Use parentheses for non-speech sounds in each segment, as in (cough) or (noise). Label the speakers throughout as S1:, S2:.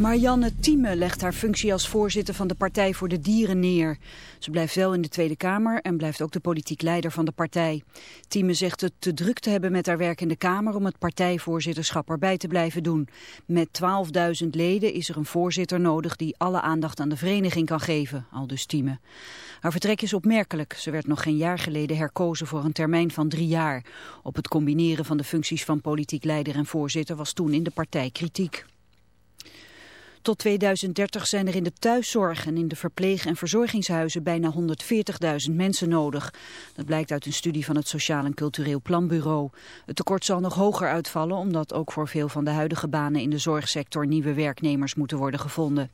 S1: Marianne Thieme legt haar functie als voorzitter van de Partij voor de Dieren neer. Ze blijft wel in de Tweede Kamer en blijft ook de politiek leider van de partij. Thieme zegt het te druk te hebben met haar werk in de Kamer om het partijvoorzitterschap erbij te blijven doen. Met 12.000 leden is er een voorzitter nodig die alle aandacht aan de vereniging kan geven, al dus Thieme. Haar vertrek is opmerkelijk. Ze werd nog geen jaar geleden herkozen voor een termijn van drie jaar. Op het combineren van de functies van politiek leider en voorzitter was toen in de partij kritiek. Tot 2030 zijn er in de thuiszorg en in de verpleeg- en verzorgingshuizen bijna 140.000 mensen nodig. Dat blijkt uit een studie van het Sociaal en Cultureel Planbureau. Het tekort zal nog hoger uitvallen omdat ook voor veel van de huidige banen in de zorgsector nieuwe werknemers moeten worden gevonden.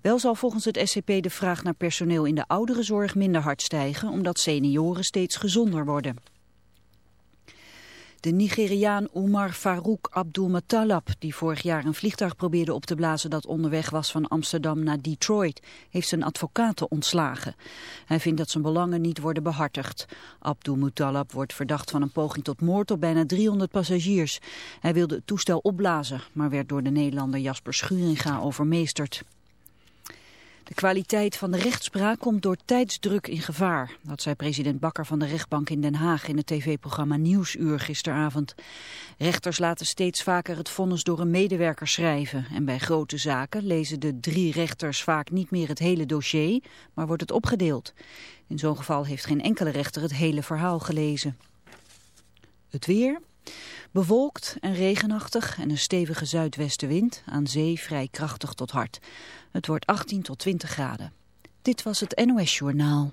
S1: Wel zal volgens het SCP de vraag naar personeel in de ouderenzorg minder hard stijgen omdat senioren steeds gezonder worden. De Nigeriaan Omar Farouk Abdulmatalab, die vorig jaar een vliegtuig probeerde op te blazen dat onderweg was van Amsterdam naar Detroit, heeft zijn advocaten ontslagen. Hij vindt dat zijn belangen niet worden behartigd. Abdulmutalab wordt verdacht van een poging tot moord op bijna 300 passagiers. Hij wilde het toestel opblazen, maar werd door de Nederlander Jasper Schuringa overmeesterd. De kwaliteit van de rechtspraak komt door tijdsdruk in gevaar. Dat zei president Bakker van de rechtbank in Den Haag in het tv-programma Nieuwsuur gisteravond. Rechters laten steeds vaker het vonnis door een medewerker schrijven. En bij grote zaken lezen de drie rechters vaak niet meer het hele dossier, maar wordt het opgedeeld. In zo'n geval heeft geen enkele rechter het hele verhaal gelezen. Het weer... Bewolkt en regenachtig en een stevige zuidwestenwind, aan zee vrij krachtig tot hard. Het wordt 18 tot 20 graden. Dit was het NOS Journaal.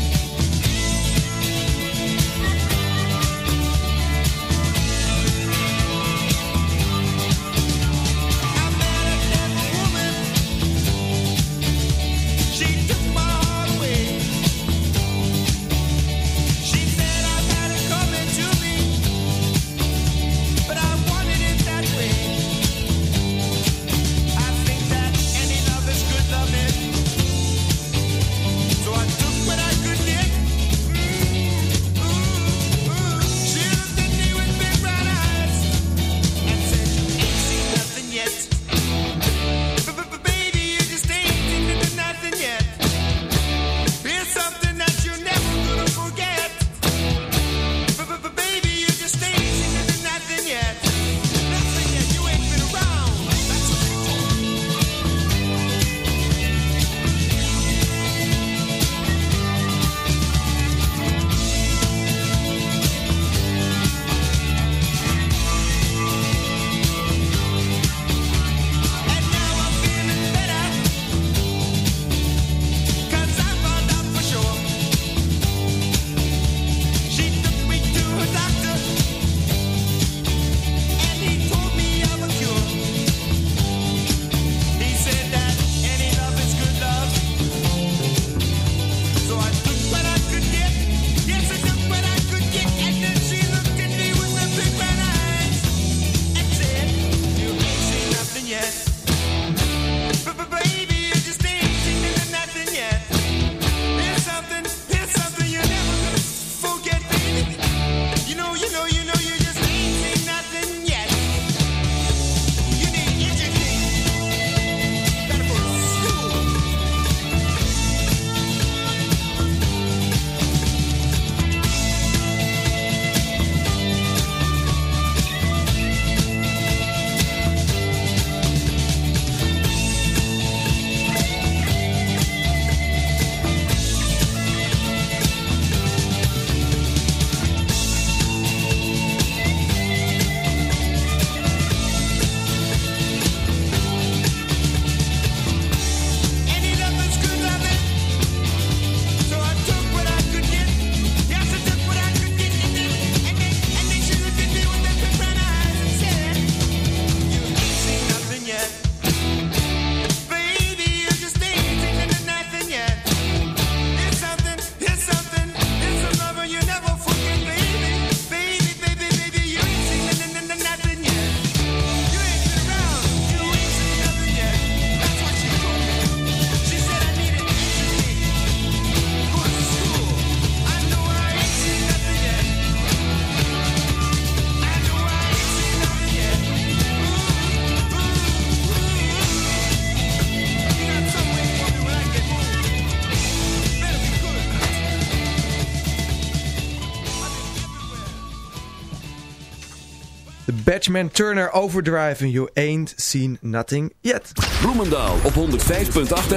S2: Turner Overdrive You Ain't Seen Nothing Yet.
S3: Bloemendaal op 105.8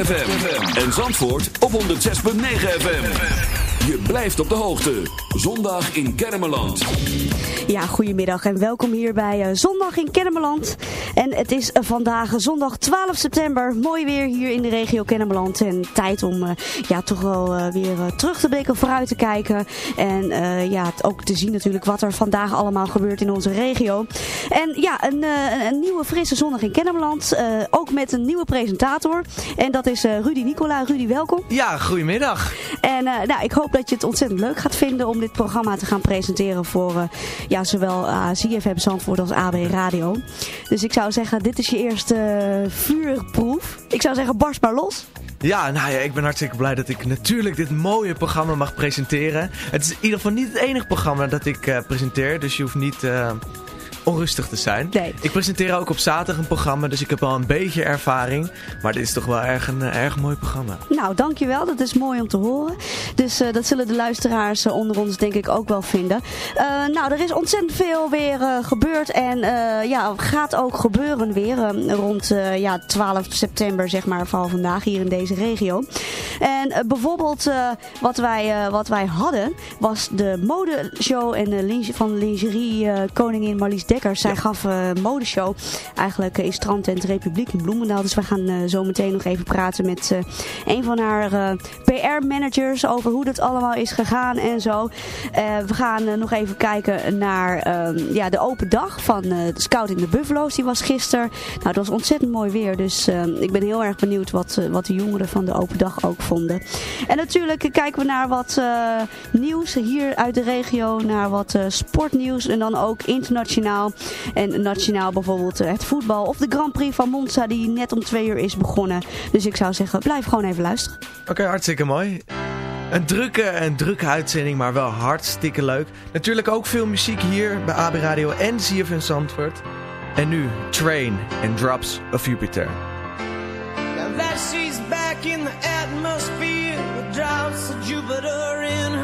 S3: FM. En Zandvoort op 106.9 FM. Je blijft op de hoogte. Zondag in Kennemerland.
S4: Ja, goedemiddag en welkom hier bij eh, Zondag in Kennemerland. En het is eh, vandaag zondag 12 september. Mooi weer hier in de regio Kennemerland. En tijd om eh, ja, toch wel eh, weer eh, terug te blikken, vooruit te kijken. En eh, ja, het ook te zien natuurlijk wat er vandaag allemaal gebeurt in onze regio. En ja, een, eh, een nieuwe frisse Zondag in Kennemerland. eh, ook met een nieuwe presentator. En dat is eh, Rudy Nicola. Rudy, welkom.
S2: Ja, goedemiddag.
S4: En eh, nou, ik hoop dat je het ontzettend leuk gaat vinden om dit programma te gaan presenteren voor eh, ja, zowel uh, ZFM Zandvoort als AB Radio. Dus ik zou zeggen, dit is je eerste eh, vuurproef. Ik zou zeggen, barst maar los.
S2: Ja, nou ja, ik ben hartstikke blij dat ik natuurlijk dit mooie programma mag presenteren. Het is in ieder geval niet het enige programma dat ik eh, presenteer, dus je hoeft niet... eh, onrustig te zijn.
S4: Nee.
S2: Ik presenteer ook op zaterdag een programma, dus ik heb al een beetje ervaring. Maar dit is toch wel erg een eh, erg mooi programma.
S4: Nou, dankjewel. Dat is mooi om te horen. Dus eh, dat zullen de luisteraars eh, onder ons denk ik ook wel vinden. Nou, er is ontzettend veel weer gebeurd. En ja, gaat ook gebeuren weer rond ja, 12 september, zeg maar, van vandaag hier in deze regio. En bijvoorbeeld wat, wij, wat wij hadden, was de modeshow en de linge- van lingerie koningin Marlies Zij gaf eh, een modeshow eigenlijk eh, in Strandtent Republiek in Bloemendaal. Dus we gaan eh, zo meteen nog even praten met eh, een van haar eh, PR-managers over hoe dat allemaal is gegaan en zo. Eh, we gaan eh, nog even kijken naar ehm, ja, de open dag van eh, de Scouting de Buffalo's. Die was gisteren. Nou, het was ontzettend mooi weer. Dus eh, ik ben heel erg benieuwd wat, eh, wat de jongeren van de open dag ook vonden. En natuurlijk kijken we naar wat eh, nieuws hier uit de regio. Naar wat eh, sportnieuws. En dan ook internationaal. En nationaal bijvoorbeeld eh, het voetbal. Of de Grand Prix van Monza die net om twee uur is begonnen. Dus ik zou zeggen, blijf gewoon even luisteren.
S2: Oké, hartstikke mooi. Een drukke, een drukke uitzending, maar wel hartstikke leuk. Natuurlijk ook veel muziek hier bij AB Radio en CFN Zandvoort. En nu Train and Drops of Jupiter.
S5: Now that she's back in the atmosphere with drops of Jupiter in her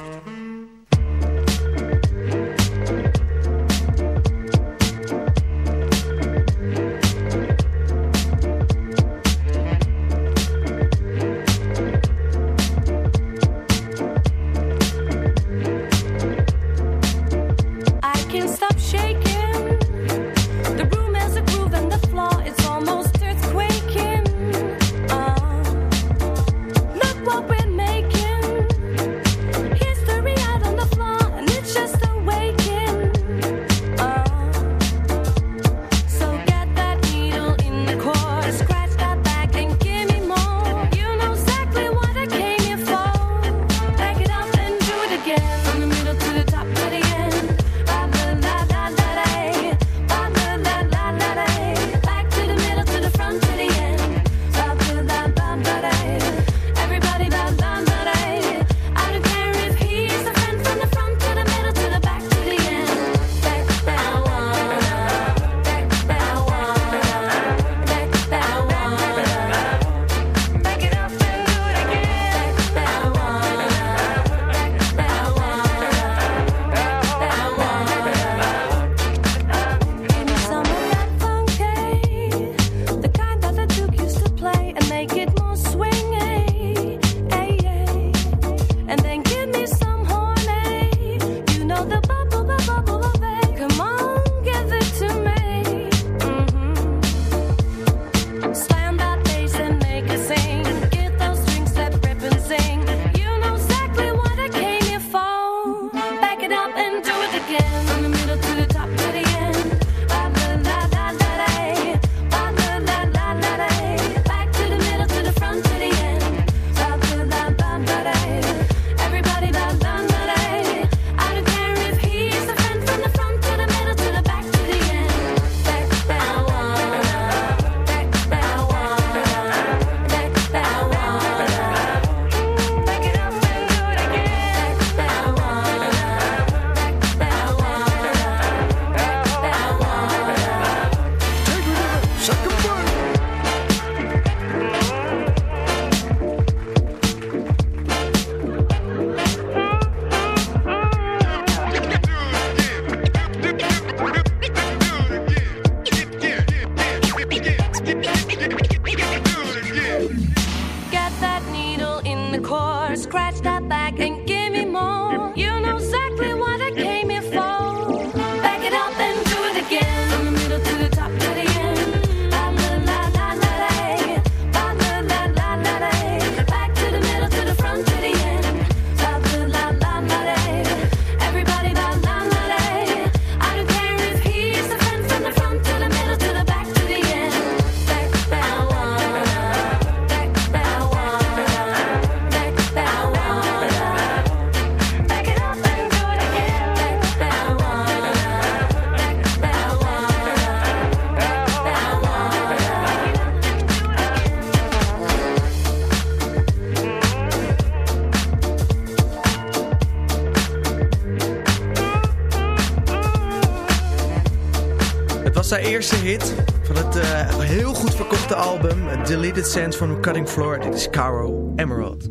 S2: Eerste hit van het eh, heel goed verkochte album Deleted Sands from Cutting Floor. Dit is Caro Emerald.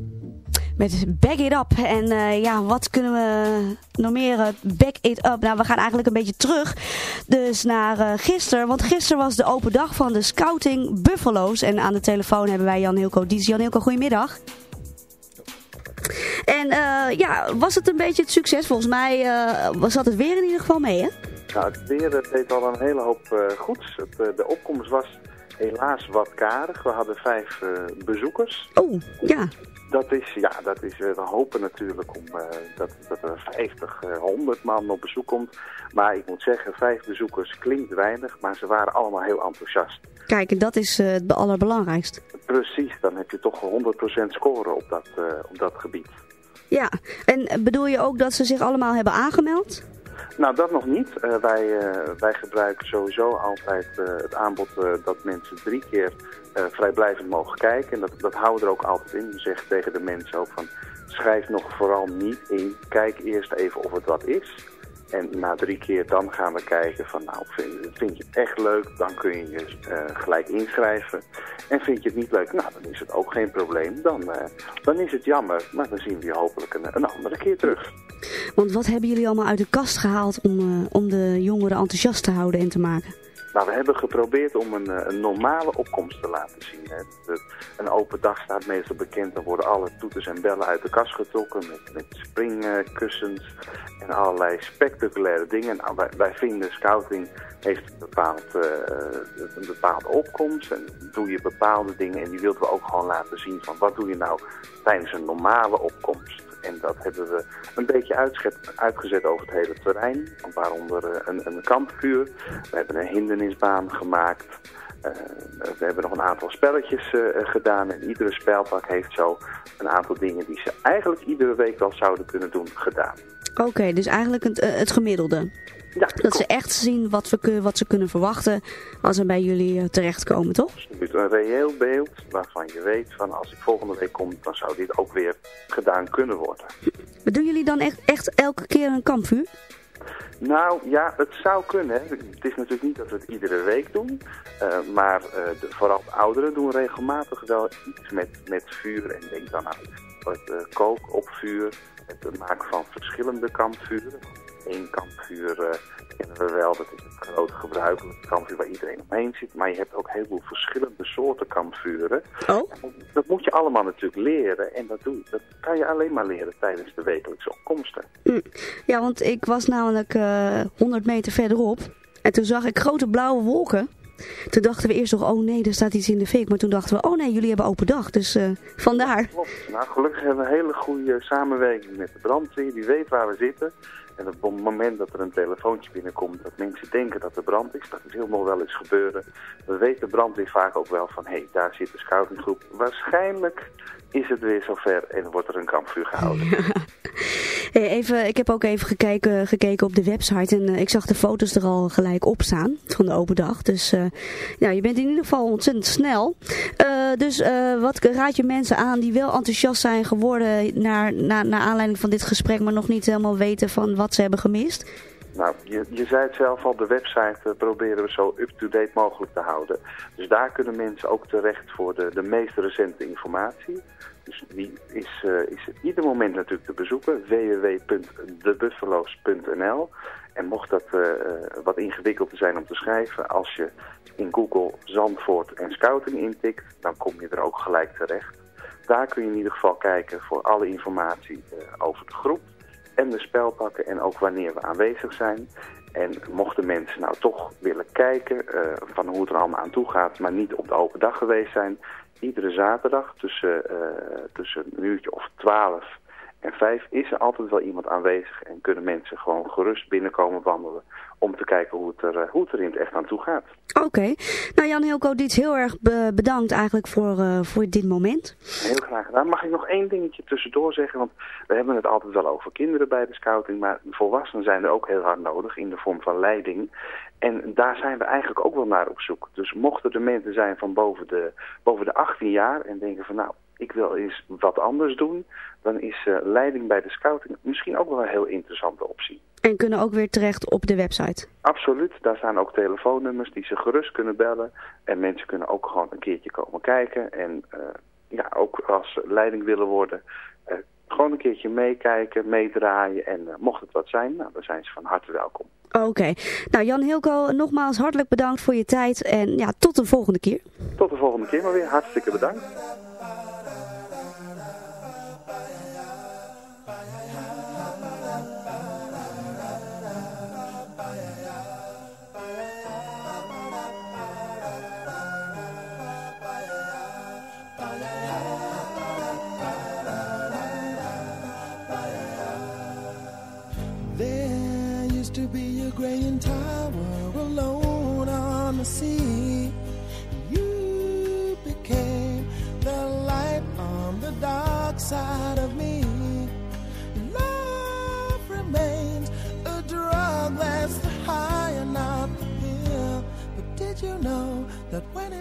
S4: Met Back It Up. En eh, ja, wat kunnen we nog meer? eh, back It Up. Nou, we gaan eigenlijk een beetje terug. Dus naar eh gisteren. Want gisteren was de open dag van de Scouting Buffalo's. En aan de telefoon hebben wij Jan Hilco Dies. Jan Hilco, goedemiddag. En ja, was het een beetje het succes? Volgens mij eh, zat het weer in ieder geval mee, hè?
S6: Nou, het weer deed al een hele hoop eh, goeds. Het, eh, de opkomst was helaas wat karig. We hadden vijf eh, bezoekers.
S4: Oh, ja.
S6: Dat is, ja, dat is, we hopen natuurlijk om, dat, dat er 50, eh, 100 man op bezoek komt. Maar ik moet zeggen, vijf bezoekers klinkt weinig, maar ze waren allemaal heel enthousiast.
S4: Kijk, en dat is het allerbelangrijkste.
S6: Precies, dan heb je toch 100% scoren op dat, op dat gebied.
S4: Ja, en bedoel je ook dat ze zich allemaal hebben aangemeld?
S6: Nou, dat nog niet. Eh, wij, eh, wij gebruiken sowieso altijd eh, het aanbod dat mensen drie keer vrijblijvend mogen kijken. En dat, dat houden we er ook altijd in. We zeggen tegen de mensen ook van, schrijf nog vooral niet in. Kijk eerst even of het wat is. En na drie keer dan gaan we kijken van nou, vind, vind je het echt leuk, dan kun je je gelijk inschrijven. En vind je het niet leuk, nou dan is het ook geen probleem. Dan, dan is het jammer, maar dan zien we je hopelijk een, een andere keer terug.
S4: Want wat hebben jullie allemaal uit de kast gehaald om, eh, om de jongeren enthousiast te houden en te maken?
S6: Nou, we hebben geprobeerd om een, eh, een normale opkomst te laten zien. Hè. Een open dag staat meestal bekend. Dan worden alle toeters en bellen uit de kast getrokken met, met springkussens en allerlei spectaculaire dingen. Nou, wij, wij vinden scouting heeft een, bepaald, eh, een bepaalde opkomst en doe je bepaalde dingen. En die wilden we ook gewoon laten zien van wat doe je nou tijdens een normale opkomst. En dat hebben we een beetje uitgezet over het hele terrein. Waaronder eh, een, een kampvuur. We hebben een hindernisbaan gemaakt. Eh, we hebben nog een aantal spelletjes eh, gedaan. En iedere spelpak heeft zo een aantal dingen die ze eigenlijk iedere week wel zouden kunnen doen, gedaan.
S4: Oké, dus eigenlijk het, het gemiddelde.
S6: Ja,
S4: Dat ze echt zien wat, we, wat ze kunnen verwachten als ze bij jullie eh, terechtkomen, toch?
S6: absoluut een reëel beeld waarvan je weet van als ik volgende week kom, dan zou dit ook weer gedaan kunnen worden.
S4: Doen jullie dan echt, echt elke keer een kampvuur?
S6: Nou ja, het zou kunnen. Hè. Het is natuurlijk niet dat we het iedere week doen. eh, maar eh, de, vooral de ouderen doen regelmatig wel iets met, met vuur. En denk dan aan het eh, koken op vuur. Het maken van verschillende kampvuren. Eén kampvuur eh, kennen we wel. Dat is het grote gebruikelijke kampvuur waar iedereen omheen zit. Maar je hebt ook heel veel verschillende soorten kampvuren.
S4: Oh?
S6: Dat moet je allemaal natuurlijk leren. En dat, doe, dat kan je alleen maar leren tijdens de wekelijkse opkomsten.
S4: Hm. Ja, want ik was namelijk eh 100 meter verderop. En toen zag ik grote blauwe wolken. Toen dachten we eerst nog, oh nee, er staat iets in de fik. Maar toen dachten we, oh nee, jullie hebben open dag. Dus eh, vandaar.
S6: Klopt. Nou, gelukkig hebben we een hele goede samenwerking met de brandweer. Die weet waar we zitten. En op het moment dat er een telefoontje binnenkomt dat mensen denken dat er brand is, dat is nog wel eens gebeuren. Weet de brandweer vaak ook wel van, hé, hey, daar zit de scoutinggroep. Waarschijnlijk is het weer zover en wordt er een kampvuur gehouden. (laughs)
S4: Even, ik heb ook even gekeken, gekeken op de website. En eh, ik zag de foto's er al gelijk op staan van de open dag. Dus eh, ja, je bent in ieder geval ontzettend snel. Eh, dus wat raad je mensen aan die wel enthousiast zijn geworden naar, naar, naar aanleiding van dit gesprek, maar nog niet helemaal weten van wat ze hebben gemist?
S6: Nou, je, je zei het zelf al, de website proberen we zo up-to-date mogelijk te houden. Dus daar kunnen mensen ook terecht voor de, de meest recente informatie. Dus die is, eh, is ieder moment natuurlijk te bezoeken, www.debuffalo's.nl. En mocht dat eh, eh, wat ingewikkelder zijn om te schrijven, als je in Google Zandvoort en Scouting intikt, dan kom je er ook gelijk terecht. Daar kun je in ieder geval kijken voor alle informatie over de groep en de spelpakken en ook wanneer we aanwezig zijn. En mochten mensen nou toch willen kijken van hoe het er allemaal aan toe gaat, maar niet op de open dag geweest zijn, iedere zaterdag tussen, eh, tussen een uurtje of twaalf en vijf is er altijd wel iemand aanwezig en kunnen mensen gewoon gerust binnenkomen wandelen om te kijken hoe het er, eh, hoe het er in het echt aan toe gaat.
S4: Oké. Nou Jan Hilco Diets, heel erg be- bedankt eigenlijk voor, eh, voor dit moment.
S6: Heel graag gedaan. Mag ik nog één dingetje tussendoor zeggen? Want we hebben het altijd wel over kinderen bij de scouting, maar volwassenen zijn er ook heel hard nodig in de vorm van leiding. En daar zijn we eigenlijk ook wel naar op zoek. Dus mochten er mensen zijn van boven de, boven de 18 jaar en denken van nou, ik wil eens wat anders doen, dan is eh, leiding bij de scouting misschien ook wel een heel interessante optie.
S4: En kunnen ook weer terecht op de website.
S6: Absoluut, daar staan ook telefoonnummers die ze gerust kunnen bellen. En mensen kunnen ook gewoon een keertje komen kijken. En eh, ja, ook als ze leiding willen worden, eh, gewoon een keertje meekijken, meedraaien. En mocht het wat zijn, nou, dan zijn ze van harte welkom.
S4: Oké. Nou Jan Hilco, nogmaals hartelijk bedankt voor je tijd. En ja, tot de volgende keer.
S6: Tot de volgende keer maar weer. Hartstikke bedankt.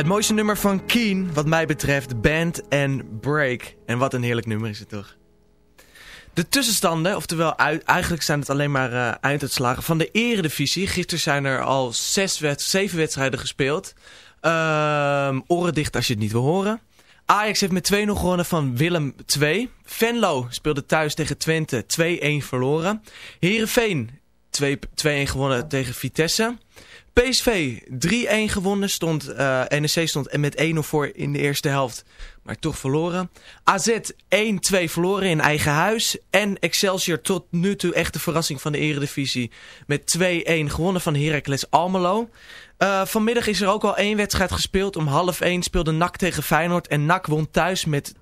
S5: Het mooiste nummer van Keen, wat mij betreft, Band and Break. En wat een heerlijk nummer is het toch. De tussenstanden, oftewel eigenlijk zijn het alleen maar eh einduitslagen van de eredivisie. Gisteren zijn er al zes zeven wedstrijden gespeeld. Ehm oren dicht als je het niet wil horen. Ajax heeft met 2-0 gewonnen van Willem 2. Venlo speelde thuis tegen Twente 2-1 verloren. Heerenveen 2-1 gewonnen tegen Vitesse. PSV 3-1 gewonnen, stond, eh NEC stond met 1-0 voor in de eerste helft, maar toch verloren. AZ 1-2 verloren in eigen huis. En Excelsior tot nu toe echt de verrassing van de eredivisie met 2-1 gewonnen van Heracles Almelo. Eh, vanmiddag is er ook al één wedstrijd gespeeld. Om half 1 speelde NAC tegen Feyenoord en NAC won thuis met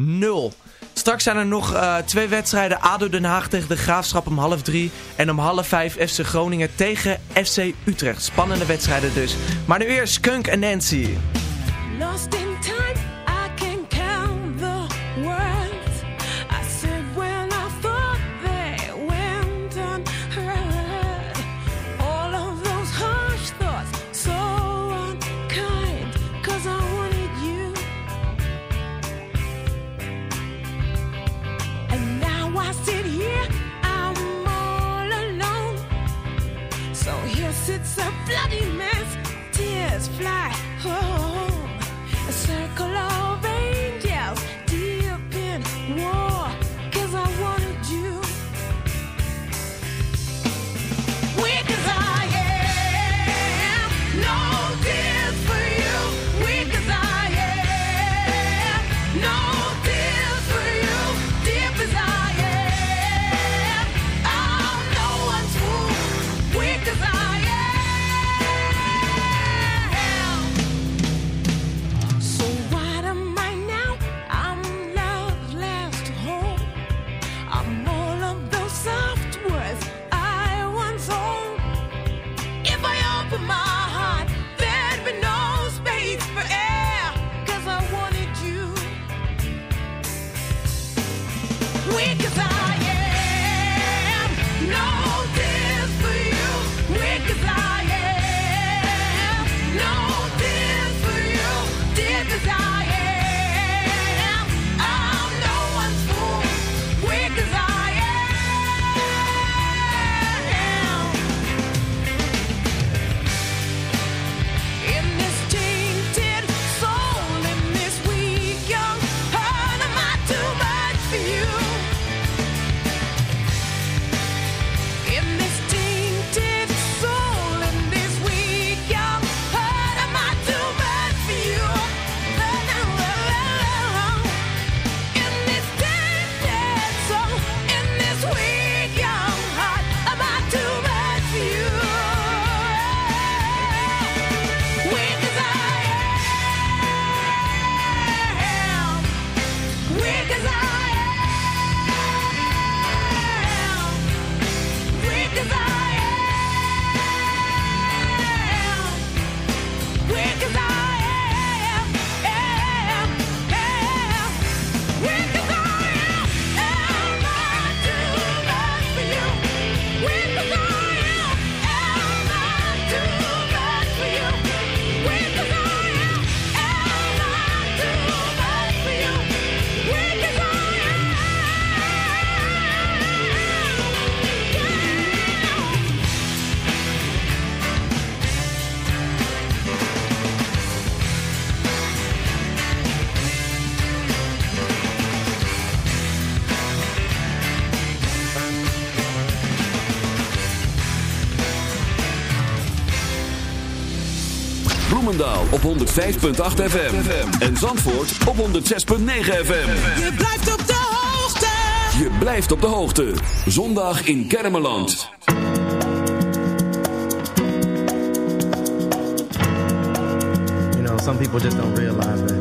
S5: 2-0. Straks zijn er nog eh, twee wedstrijden. ADO Den Haag tegen de Graafschap om half drie. En om half vijf FC Groningen tegen FC Utrecht. Spannende wedstrijden dus. Maar nu eerst Skunk en Nancy.
S7: 105.8 FM. En Zandvoort op 106.9 FM.
S8: Je blijft op de hoogte.
S7: Je blijft op de hoogte. Zondag in Kermeland.
S3: You know, some people just don't realize that,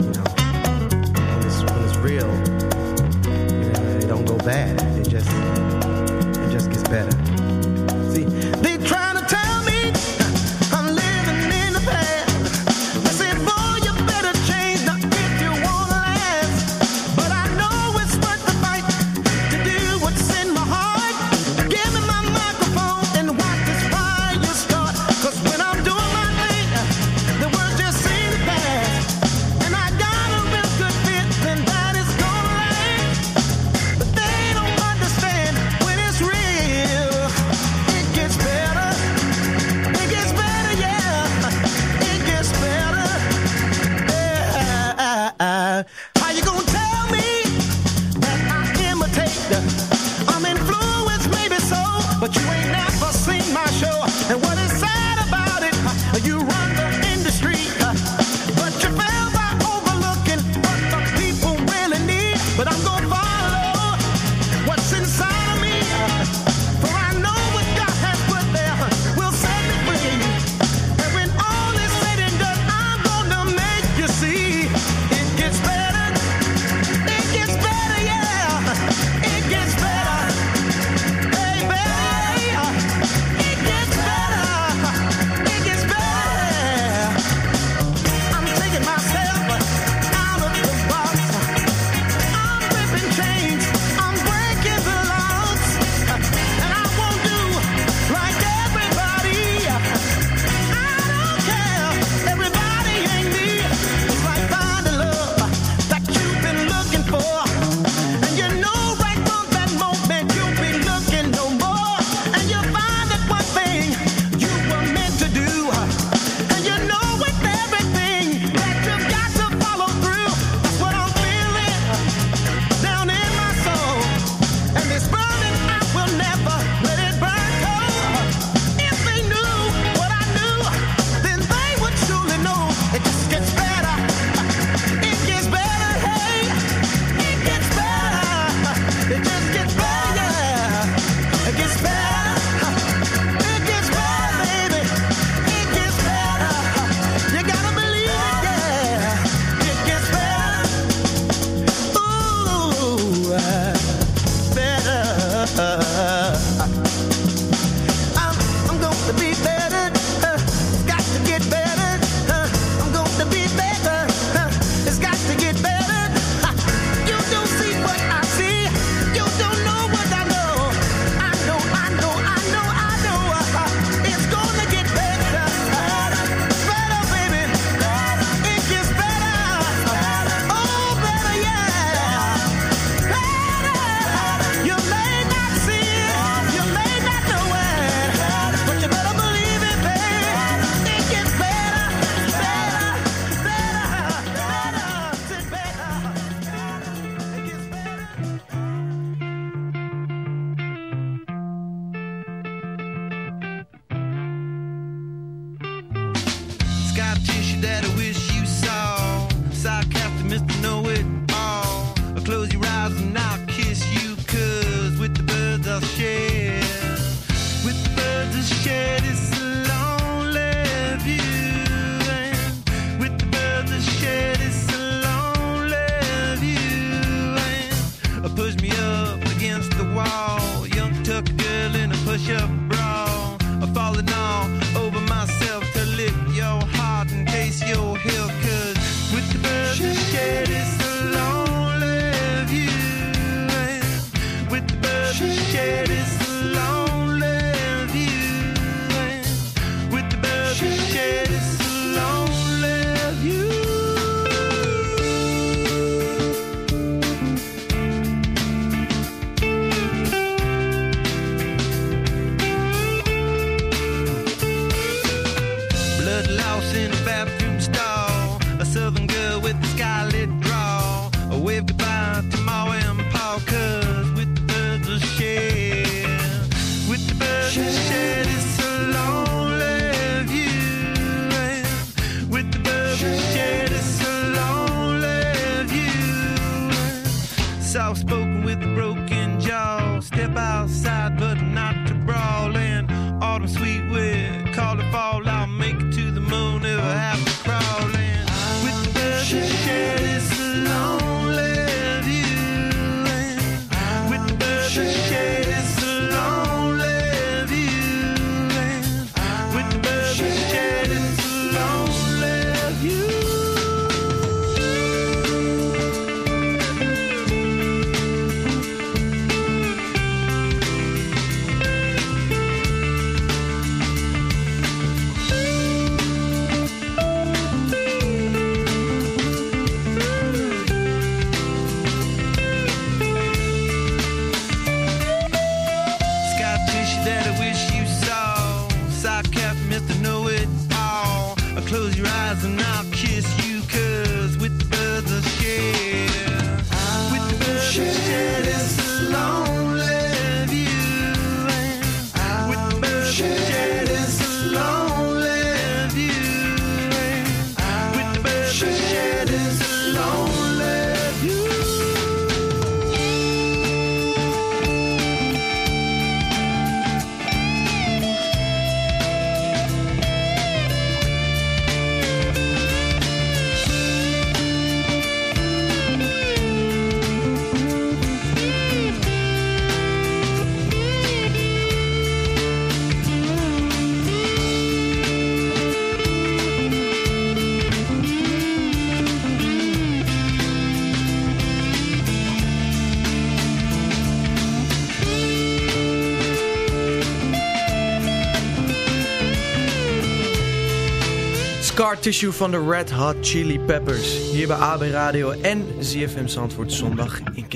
S9: Tissue
S2: van de Red Hot Chili Peppers. Hier bij AB Radio en ZFM Zandvoort zondag in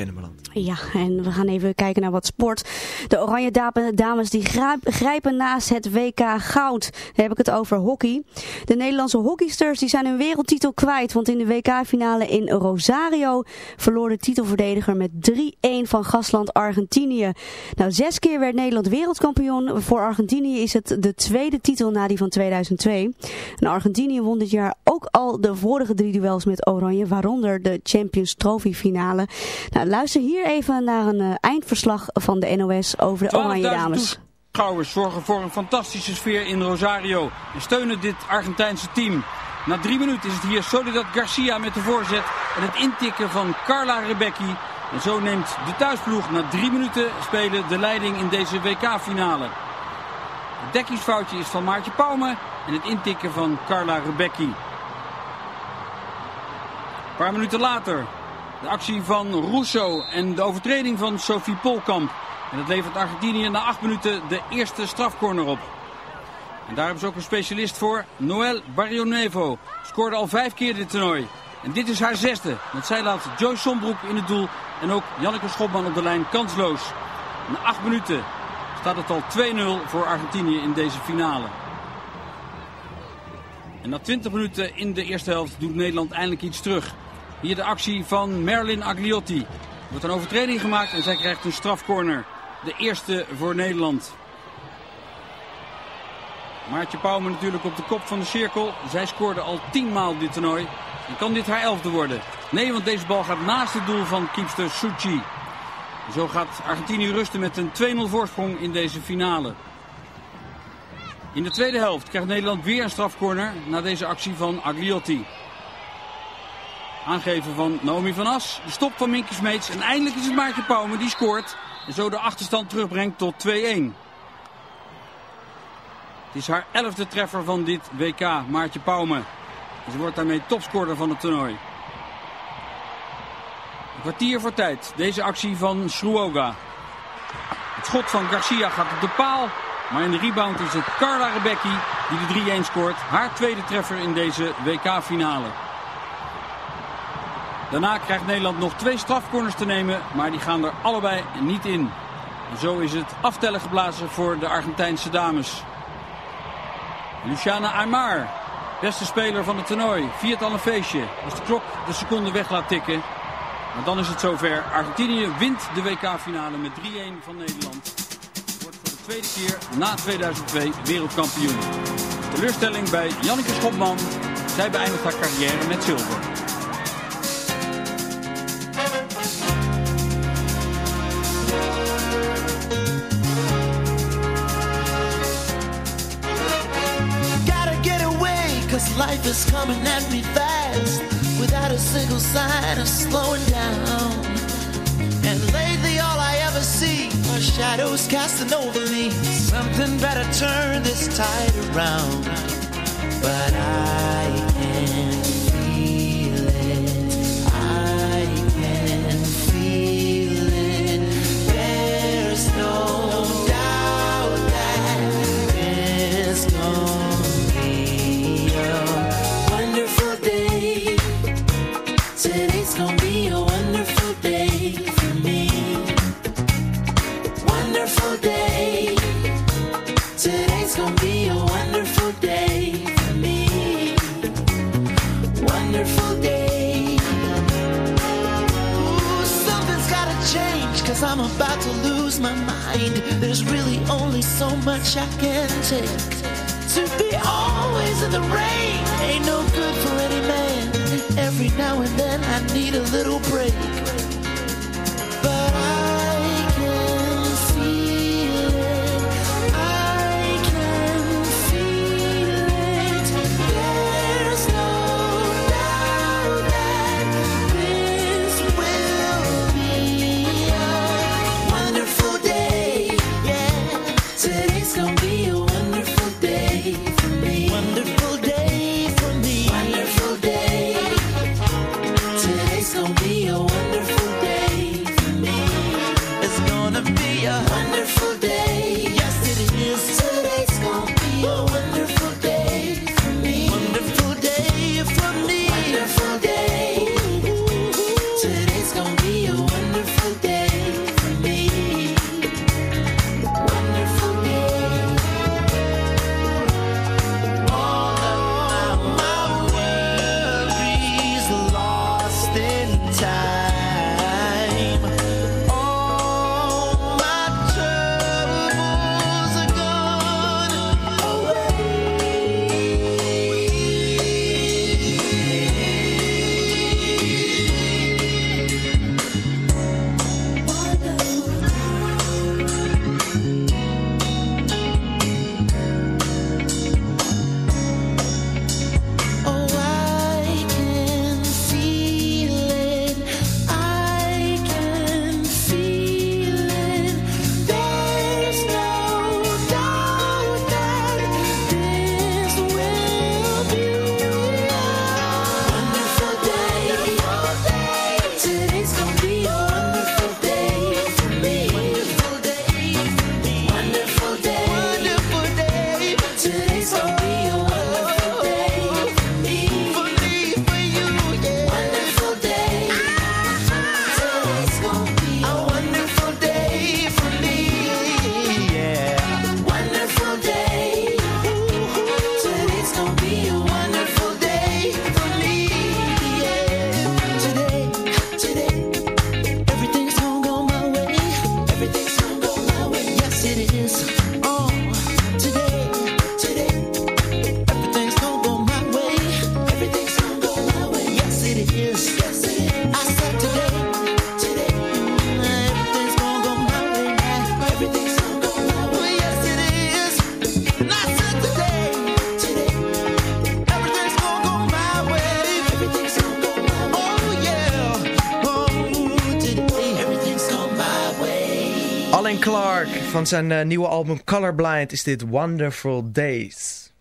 S4: Ja, en we gaan even kijken naar wat sport. De Oranje Dame- Dames die grijp- grijpen naast het WK Goud. Daar heb ik het over hockey. De Nederlandse hockeysters die zijn hun wereldtitel kwijt. Want in de WK-finale in Rosario verloor de titelverdediger met 3-1 van gastland Argentinië. Nou, zes keer werd Nederland wereldkampioen. Voor Argentinië is het de tweede titel na die van 2002. En Argentinië won dit jaar ook al de vorige drie duels met Oranje, waaronder de Champions Trophy finale. Nou, luister hier even naar een eh, eindverslag van de NOS over de Oranje
S10: 12.000
S4: Dames.
S10: toeschouwers zorgen voor een fantastische sfeer in Rosario en steunen dit Argentijnse team. Na drie minuten is het hier Soledad Garcia met de voorzet en het intikken van Carla Rebecki. En zo neemt de thuisploeg na drie minuten spelen de leiding in deze WK-finale. Het dekkingsfoutje is van Maartje Pauwme en het intikken van Carla Rebecki. Een paar minuten later de actie van Russo en de overtreding van Sophie Polkamp. En dat levert Argentinië na acht minuten de eerste strafcorner op. En daar hebben ze ook een specialist voor. Noël Barrionevo scoorde al vijf keer dit toernooi. En dit is haar zesde. Want zij laat Joyce Sombroek in het doel. En ook Janneke Schopman op de lijn kansloos. Na acht minuten staat het al 2-0 voor Argentinië in deze finale. En na 20 minuten in de eerste helft doet Nederland eindelijk iets terug. Hier de actie van Merlin Agliotti. Er wordt een overtreding gemaakt en zij krijgt een strafcorner. De eerste voor Nederland. Maartje Pauwme natuurlijk op de kop van de cirkel. Zij scoorde al 10 maal dit toernooi. En kan dit haar elfde worden? Nee, want deze bal gaat naast het doel van keepster Suchi. Zo gaat Argentinië rusten met een 2-0 voorsprong in deze finale. In de tweede helft krijgt Nederland weer een strafcorner na deze actie van Agliotti. Aangeven van Naomi van As. De stop van Minke Smeets. En eindelijk is het Maartje Pauwme die scoort. En zo de achterstand terugbrengt tot 2-1. Het is haar elfde treffer van dit WK, Maartje Pauwme. Ze wordt daarmee topscorer van het toernooi. Een kwartier voor tijd. Deze actie van Sruoga. Het schot van Garcia gaat op de paal. Maar in de rebound is het Carla Rebecki die de 3-1 scoort. Haar tweede treffer in deze WK-finale. Daarna krijgt Nederland nog twee strafcorners te nemen, maar die gaan er allebei niet in. Zo is het aftellen geblazen voor de Argentijnse dames. Luciana Aymar, beste speler van het toernooi, viert al een feestje als de klok de seconde weg laat tikken. Maar dan is het zover. Argentinië wint de WK-finale met 3-1 van Nederland. Wordt voor de tweede keer na 2002 wereldkampioen. Teleurstelling bij Janneke Schopman. Zij beëindigt haar carrière met zilver.
S11: Life is coming at me fast without a single sign of slowing down. And lately, all I ever see are shadows casting over me. Something better turn this tide around. But I much I can take. To be always in the rain ain't no good for any man. Every now and then I need a little break.
S2: Van zijn eh, nieuwe album Colorblind is dit Wonderful Days.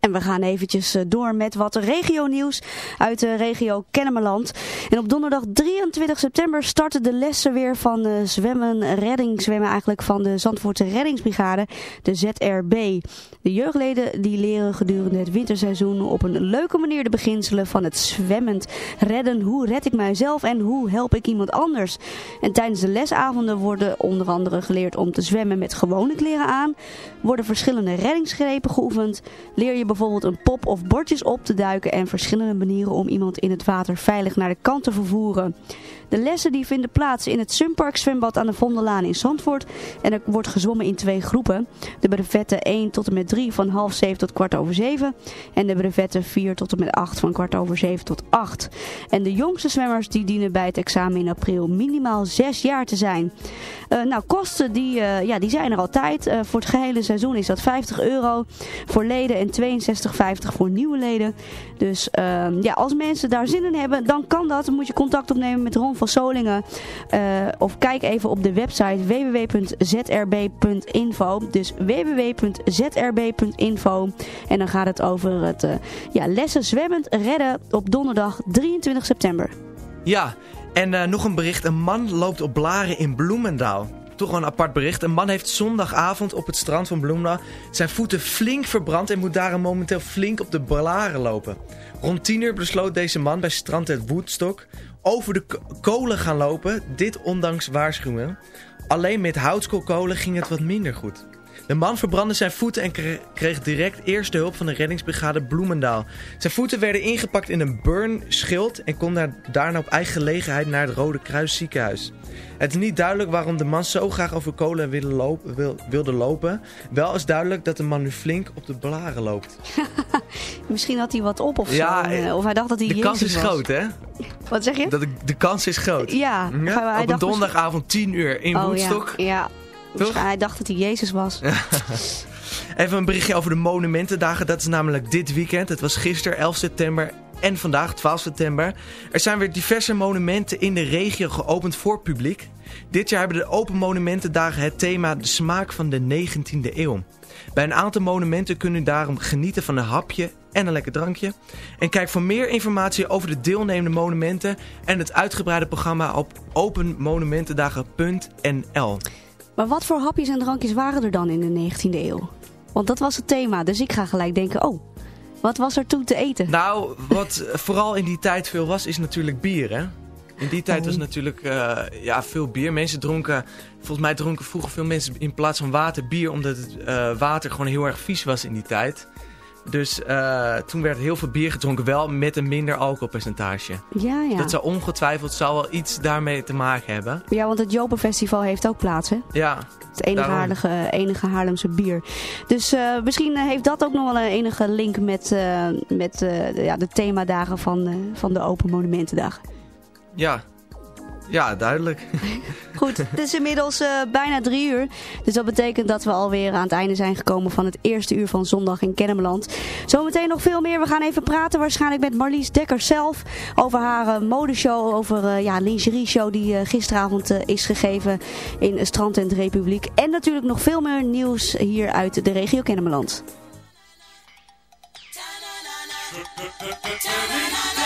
S4: En we gaan eventjes eh, door met wat regionieuws uit de regio Kennemerland. En op donderdag 23 september starten de lessen weer van eh, zwemmen, reddingszwemmen eigenlijk van de Zandvoortse reddingsbrigade, de ZRB. De jeugdleden die leren gedurende het winterseizoen op een leuke manier de beginselen van het zwemmend redden. Hoe red ik mijzelf en hoe help ik iemand anders? En tijdens de lesavonden worden onder andere geleerd om te zwemmen met gewone kleren aan. Worden verschillende reddingsgrepen geoefend. Leer je bijvoorbeeld een pop of bordjes op te duiken en verschillende manieren om iemand in het water veilig naar de kant te vervoeren. De lessen die vinden plaats in het Sunpark zwembad aan de Vondellaan in Zandvoort. En er wordt gezwommen in twee groepen. De brevetten 1 tot en met 3 van half 7 tot kwart over 7. En de brevetten 4 tot en met 8 van kwart over 7 tot 8. En de jongste zwemmers die dienen bij het examen in april minimaal 6 jaar te zijn. Eh, nou, kosten die, eh, ja, die zijn er altijd. Eh, voor het gehele seizoen is dat 50 euro voor leden en 62,50 voor nieuwe leden. Dus ja, als mensen daar zin in hebben, dan kan dat. Dan moet je contact opnemen met Ron van Solingen. Eh, of kijk even op de website www.zrb.info. Dus www.zrb.info. En dan gaat het over het eh, ja, lessen zwemmend redden op donderdag 23 september.
S2: Ja, en eh, nog een bericht. Een man loopt op blaren in Bloemendaal. Toch een apart bericht. Een man heeft zondagavond op het strand van Bloemendaal zijn voeten flink verbrand en moet daarom momenteel flink op de blaren lopen. Rond 10 uur besloot deze man bij strand het Woodstock over de kolen gaan lopen. Dit ondanks waarschuwingen. Alleen met houtskoolkolen ging het wat minder goed. De man verbrandde zijn voeten en kre- kreeg direct eerste hulp van de reddingsbrigade Bloemendaal. Zijn voeten werden ingepakt in een burnschild en kon daar, daarna op eigen gelegenheid naar het Rode Kruis ziekenhuis. Het is niet duidelijk waarom de man zo graag over kolen wilde lopen, wil- wilde lopen. Wel is duidelijk dat de man nu flink op de blaren loopt. (laughs)
S4: Misschien had hij wat op of
S2: Ja,
S4: zo.
S2: eh,
S4: eh, Of hij dacht dat hij
S2: De
S4: Jezus
S2: kans is
S4: was.
S2: groot, hè? (laughs)
S4: Wat zeg je?
S2: Dat de, de kans is groot.
S4: Ja, hij
S2: op een donderdagavond 10 uur in
S4: Oh,
S2: Woodstock.
S4: Ja, ja. Waarschijnlijk- hij dacht dat hij Jezus was. (laughs)
S2: Even een berichtje over de Monumentendagen. Dat is namelijk dit weekend. Het was gisteren 11 september en vandaag 12 september. Er zijn weer diverse monumenten in de regio geopend voor publiek. Dit jaar hebben de Open Monumentendagen het thema de smaak van de 19e eeuw. Bij een aantal monumenten kunnen u daarom genieten van een hapje en een lekker drankje. En kijk voor meer informatie over de deelnemende monumenten en het uitgebreide programma op openmonumentendagen.nl.
S4: Maar wat voor hapjes en drankjes waren er dan in de 19e eeuw? Want dat was het thema, dus ik ga gelijk denken, oh, wat was er toen te eten?
S2: Nou, wat vooral in die tijd veel was, is natuurlijk bier, hè? In die tijd was
S4: Oh.
S2: natuurlijk eh, ja, veel bier. Mensen dronken, volgens mij dronken vroeger veel mensen in plaats van water bier, omdat het eh, water gewoon heel erg vies was in die tijd. Dus eh, toen werd heel veel bier gedronken, wel met een minder alcoholpercentage.
S4: Ja, ja.
S2: Dat zou ongetwijfeld zou wel iets daarmee te maken hebben.
S4: Ja, want het Jopenfestival heeft ook plaats, hè?
S2: Ja,
S4: Het enige. Haarlige, enige Haarlemse bier. Dus eh, misschien eh, heeft dat ook nog wel een enige link met, met de- ja, de themadagen van, van de Open Monumentendag.
S2: Ja, ja duidelijk. (laughs)
S4: Goed, het is inmiddels eh, bijna drie uur. Dus dat betekent dat we alweer aan het einde zijn gekomen van het eerste uur van zondag in Kennemerland. Zometeen nog veel meer. We gaan even praten waarschijnlijk met Marlies Dekker zelf over haar eh, modeshow, over eh ja, lingerie show die eh, gisteravond eh, is gegeven in Strand en de Republiek. En natuurlijk nog veel meer nieuws hier uit de regio Kennemerland. (laughs)